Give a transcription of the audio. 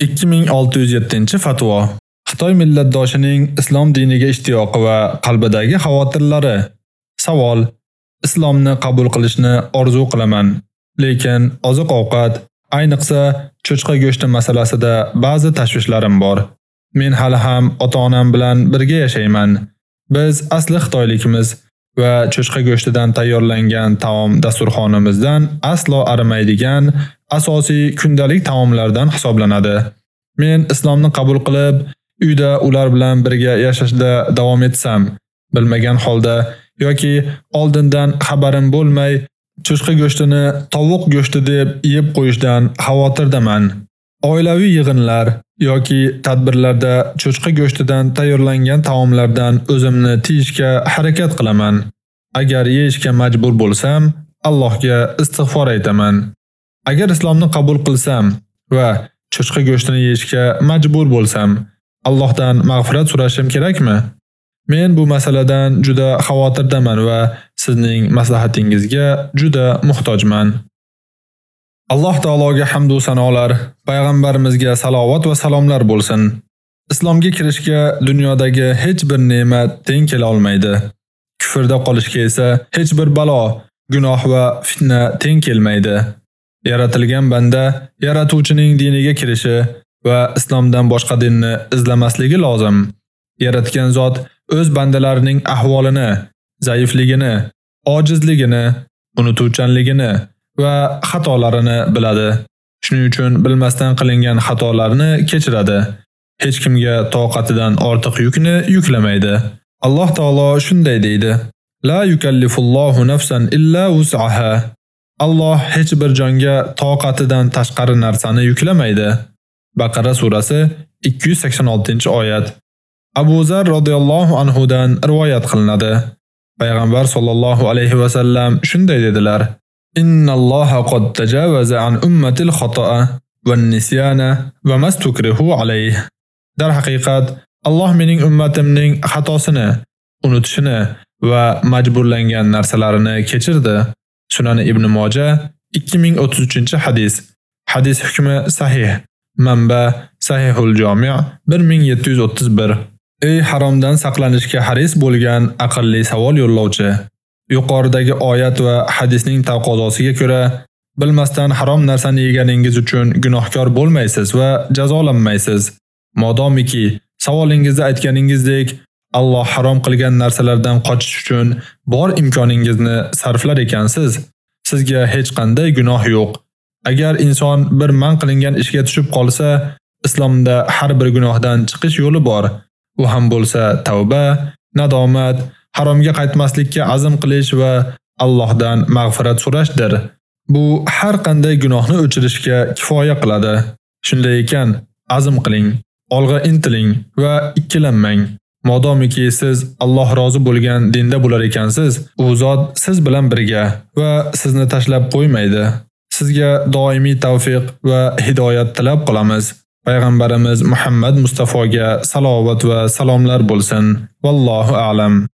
2607-fatvo. Xitoy millatdoshining islom diniga ishtiyoqi va qalbidagi xavotirlari. Savol: Islomni qabul qilishni orzu qilaman, lekin oziq-ovqat, ayniqsa cho'chqa go'shti masalasida ba'zi tashvishlarim bor. Men hali ham ota-onam bilan birga yashayman. Biz asli xitoylikmiz va cho'chqa go'shtidan tayyorlangan taom dasturxonimizdan aslo arimaydigan asosiy kundalik taomlardan hisoblanadi. Men islomni qabul qilib, uyda ular bilan birga yashashda davom etsam, bilmagan holda yoki oldindan xabarim bo'lmay cho'chqa go'shtini tovuq go'shti deb yeb qo'yishdan xavotirdaman. Oilaviy yig'inlar yoki tadbirlarda cho'chqa go'shtidan tayyorlangan taomlardan o'zimni tiyishga harakat qilaman. Agar yeyishga majbur bo'lsam, Allohga istig'for aytaman. Agar islomni qabul qilsam va cho'chqa go'shtini yeyishga majbur bo'lsam, Allohdan mag'firat so'rashim kerakmi? Men bu masaladan juda xavotirdaman va sizning maslahatingizga juda muhtojman. Alloh taologa hamd va sanolar, payg'ambarimizga salovat va salomlar bo'lsin. Islomga kirishga dunyodagi hech bir ne'mat teng kela olmaydi. Kufrda qolishga esa hech bir balo, gunoh va fitna teng kelmaydi. Yaratilgan banda yaratuvchining diniga kirishi va islomdan boshqa dinni izlamasligi lozim. Yaratgan zot o'z bandalarining ahvolini, zaifligini, ojizligini, unutuvchanligini va xatolarini biladi. Shuning uchun bilmasdan qilingan xatolarni kechiradi. Hech kimga toqatidan ortiq yukni yuklamaydi. Alloh taolo shunday deydi: La yukallifullohu nafsan illa wus'aha. Alloh hech bir jonga toqatidan tashqari narsani yuklamaydi. Baqara surasi 286-oyat. Abu Zar radhiyallohu anhu dan rivoyat qilinadi. Payg'ambar sollallohu alayhi va sallam shunday dedilar: Innalloha qad tajawaza an ummatil khata'a wan nisyana va mastukrihu alayh. Dar haqiqat Alloh mening ummatimning xatosini, unutishini va majburlangan narsalarini kechirdi. Sunan Ibn Moja 2033-hadis. Hadis hukmi sahih. Manba Sahihul Jami' 1731. Ey haromdan saqlanishga haris bo'lgan aqlli savol yo'llovchi. Yuqoridagi oyat va hadisning taqozosiga ko'ra bilmasdan harom narsani yeganingiz uchun gunohkor bo'lmaysiz va jazolanmaysiz. Modomiki savolingizda aytganingizdek Alloh harom qilgan narsalardan qochish uchun bor imkoningizni sarflar ekansiz. Sizga hech qanday gunoh yo'q. Agar inson bir man qilingan ishga tushib qolsa, islomda har bir gunohdan chiqish yo'li bor. U ham bo'lsa tavba, nadomat, haromga qaytmaslikka azm qilish va Allohdan mag'firat so'rashdir. Bu har qanday gunohni o'chirishga kifoya qiladi. Shunday ekan, azm qiling, olg'a intiling va ikkilanmang. Modomiki siz Alloh rozi bo'lgan dinda bo'lar ekansiz, u zot siz bilan birga va sizni tashlab qo'ymaydi. Sizga doimiy tavfiq va hidoyat tilab qolamiz. Payg'ambarimiz Muhammad Mustafoga salovat va salomlar bo'lsin. Vallohu a'lam.